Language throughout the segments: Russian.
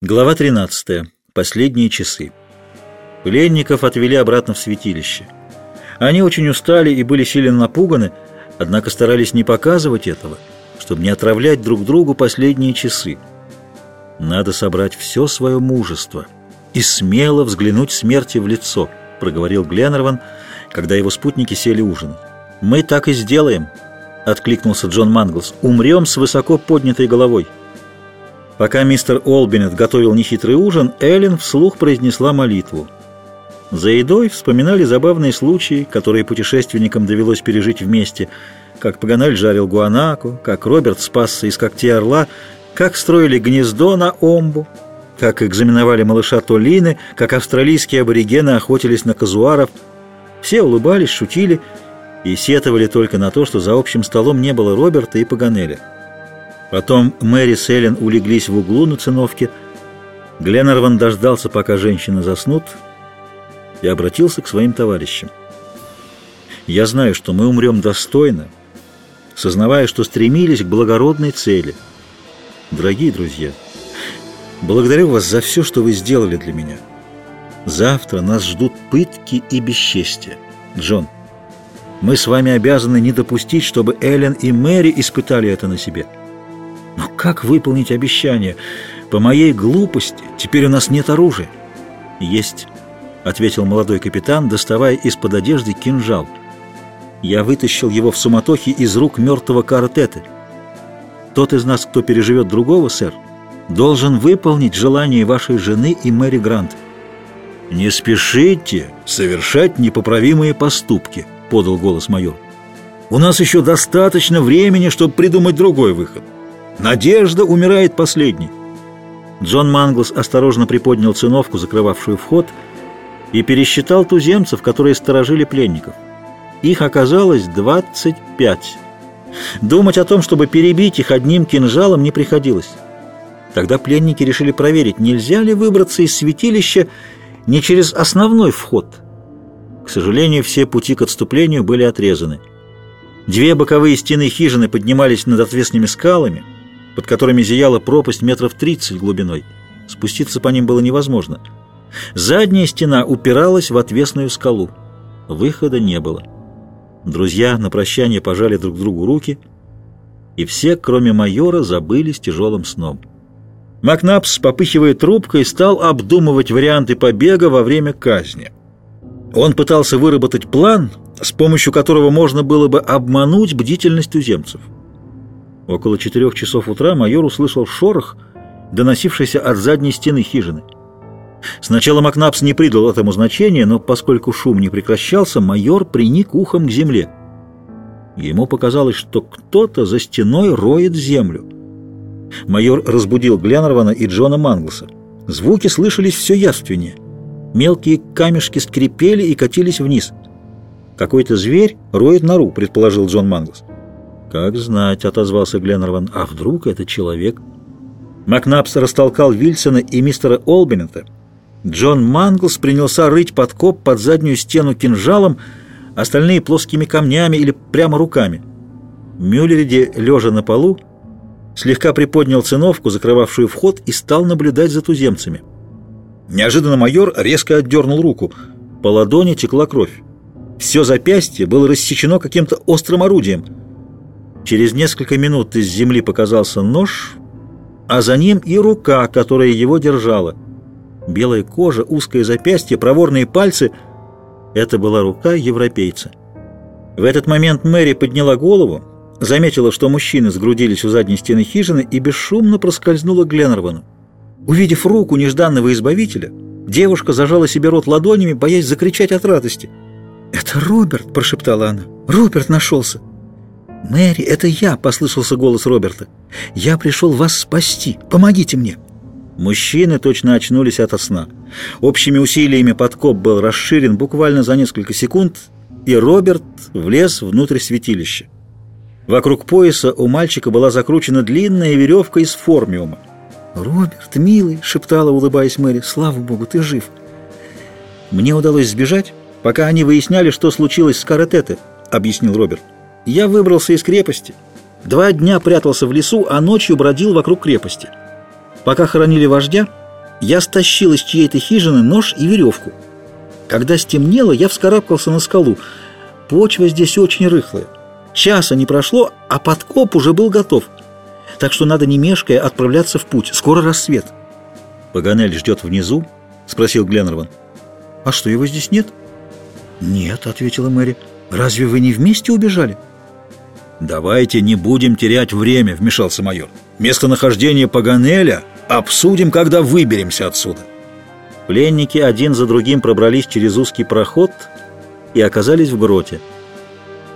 Глава 13. Последние часы. Пленников отвели обратно в святилище. Они очень устали и были сильно напуганы, однако старались не показывать этого, чтобы не отравлять друг другу последние часы. «Надо собрать все свое мужество и смело взглянуть смерти в лицо», проговорил Гленнерван, когда его спутники сели ужинать. «Мы так и сделаем», — откликнулся Джон Манглс. «Умрем с высоко поднятой головой». Пока мистер Олбинет готовил нехитрый ужин, Эллен вслух произнесла молитву. За едой вспоминали забавные случаи, которые путешественникам довелось пережить вместе, как Паганаль жарил гуанаку, как Роберт спасся из когтей орла, как строили гнездо на омбу, как экзаменовали малыша Толины, как австралийские аборигены охотились на казуаров. Все улыбались, шутили и сетовали только на то, что за общим столом не было Роберта и Паганеля. Потом Мэри с Эллен улеглись в углу на циновке. Гленнерван дождался, пока женщины заснут, и обратился к своим товарищам. «Я знаю, что мы умрем достойно, сознавая, что стремились к благородной цели. Дорогие друзья, благодарю вас за все, что вы сделали для меня. Завтра нас ждут пытки и бесчестие. Джон, мы с вами обязаны не допустить, чтобы Эллен и Мэри испытали это на себе». Но как выполнить обещание? По моей глупости теперь у нас нет оружия. Есть, ответил молодой капитан, доставая из-под одежды кинжал. Я вытащил его в суматохе из рук мертвого Каратеты. Тот из нас, кто переживет другого, сэр, должен выполнить желание вашей жены и Мэри Грант. «Не спешите совершать непоправимые поступки», — подал голос майор. «У нас еще достаточно времени, чтобы придумать другой выход». Надежда умирает последней. Джон Манглс осторожно приподнял циновку, закрывавшую вход, и пересчитал туземцев, которые сторожили пленников. Их оказалось 25. Думать о том, чтобы перебить их одним кинжалом, не приходилось. Тогда пленники решили проверить, нельзя ли выбраться из святилища не через основной вход. К сожалению, все пути к отступлению были отрезаны. Две боковые стены хижины поднимались над отвесными скалами – под которыми зияла пропасть метров 30 глубиной. Спуститься по ним было невозможно. Задняя стена упиралась в отвесную скалу. Выхода не было. Друзья на прощание пожали друг другу руки, и все, кроме майора, забылись тяжелым сном. Макнапс, попыхивая трубкой, стал обдумывать варианты побега во время казни. Он пытался выработать план, с помощью которого можно было бы обмануть бдительность туземцев. Около четырех часов утра майор услышал шорох, доносившийся от задней стены хижины. Сначала Макнапс не придал этому значения, но поскольку шум не прекращался, майор приник ухом к земле. Ему показалось, что кто-то за стеной роет землю. Майор разбудил Гленнервана и Джона Манглса. Звуки слышались все явственнее. Мелкие камешки скрипели и катились вниз. «Какой-то зверь роет нору», — предположил Джон Манглс. «Как знать», — отозвался Гленнерван. «А вдруг это человек?» Макнапс растолкал Вильсона и мистера Олбинета. Джон Манглс принялся рыть подкоп под заднюю стену кинжалом, остальные плоскими камнями или прямо руками. Мюллериди, лежа на полу, слегка приподнял циновку, закрывавшую вход, и стал наблюдать за туземцами. Неожиданно майор резко отдернул руку. По ладони текла кровь. Все запястье было рассечено каким-то острым орудием — Через несколько минут из земли показался нож, а за ним и рука, которая его держала. Белая кожа, узкое запястье, проворные пальцы — это была рука европейца. В этот момент Мэри подняла голову, заметила, что мужчины сгрудились у задней стены хижины и бесшумно проскользнула к Гленнервану. Увидев руку нежданного избавителя, девушка зажала себе рот ладонями, боясь закричать от радости. «Это Роберт!» – прошептала она. «Роберт нашелся!» «Мэри, это я!» — послышался голос Роберта. «Я пришел вас спасти! Помогите мне!» Мужчины точно очнулись ото сна. Общими усилиями подкоп был расширен буквально за несколько секунд, и Роберт влез внутрь святилища. Вокруг пояса у мальчика была закручена длинная веревка из формиума. «Роберт, милый!» — шептала, улыбаясь Мэри. «Слава Богу, ты жив!» «Мне удалось сбежать, пока они выясняли, что случилось с Каратете», — объяснил Роберт. Я выбрался из крепости. Два дня прятался в лесу, а ночью бродил вокруг крепости. Пока хоронили вождя, Я стащил из чьей-то хижины нож и веревку. Когда стемнело, я вскарабкался на скалу. Почва здесь очень рыхлая. Часа не прошло, а подкоп уже был готов. Так что надо, не мешкая, отправляться в путь. Скоро рассвет. «Паганель ждет внизу?» — спросил Гленнерван. «А что, его здесь нет?» «Нет», — ответила Мэри. «Разве вы не вместе убежали?» «Давайте не будем терять время», — вмешался майор. «Местонахождение Паганеля обсудим, когда выберемся отсюда». Пленники один за другим пробрались через узкий проход и оказались в гроте.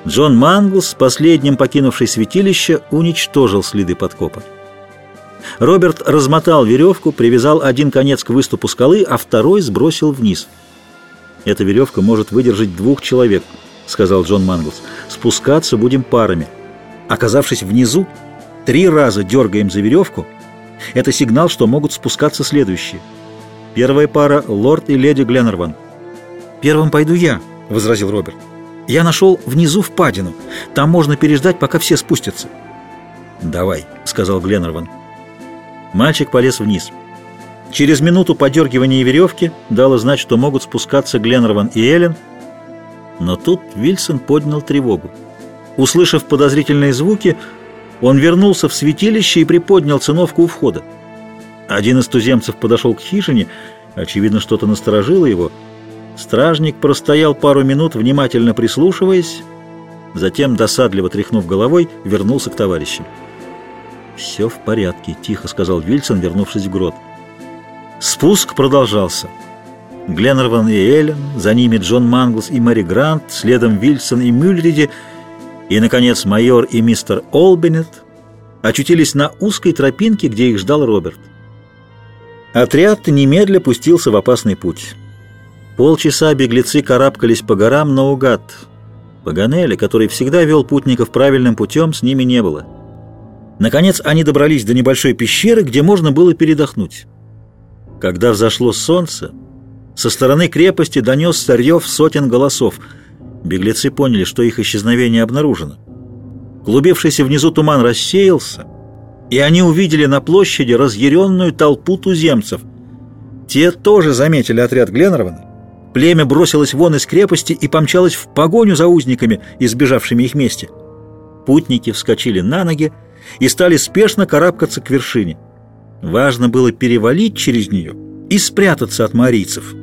Джон Манглс, последним покинувший святилище, уничтожил следы подкопа. Роберт размотал веревку, привязал один конец к выступу скалы, а второй сбросил вниз. «Эта веревка может выдержать двух человек», — сказал Джон Манглс. «Спускаться будем парами. Оказавшись внизу, три раза дергаем за веревку. Это сигнал, что могут спускаться следующие. Первая пара — лорд и леди Гленнерван». «Первым пойду я», — возразил Роберт. «Я нашел внизу впадину. Там можно переждать, пока все спустятся». «Давай», — сказал Гленнерван. Мальчик полез вниз. Через минуту подергивания веревки дало знать, что могут спускаться Гленнерван и Эллен, но тут Вильсон поднял тревогу. Услышав подозрительные звуки, он вернулся в святилище и приподнял циновку у входа. Один из туземцев подошел к хижине, очевидно, что-то насторожило его. Стражник простоял пару минут, внимательно прислушиваясь, затем, досадливо тряхнув головой, вернулся к товарищам. «Все в порядке», — тихо сказал Вильсон, вернувшись в грот. Спуск продолжался. Гленнерван и Эллен, за ними Джон Манглс и Мэри Грант, следом Вильсон и Мюльриди, и, наконец, майор и мистер Олбинет очутились на узкой тропинке, где их ждал Роберт. Отряд немедля пустился в опасный путь. Полчаса беглецы карабкались по горам наугад. Паганелли, который всегда вел путников правильным путем, с ними не было. Наконец они добрались до небольшой пещеры, где можно было передохнуть. Когда взошло солнце, со стороны крепости донесся рев сотен голосов. Беглецы поняли, что их исчезновение обнаружено. Клубившийся внизу туман рассеялся, и они увидели на площади разъяренную толпу туземцев. Те тоже заметили отряд Гленнервана. Племя бросилось вон из крепости и помчалось в погоню за узниками, избежавшими их мести. Путники вскочили на ноги, и стали спешно карабкаться к вершине. Важно было перевалить через нее и спрятаться от марийцев –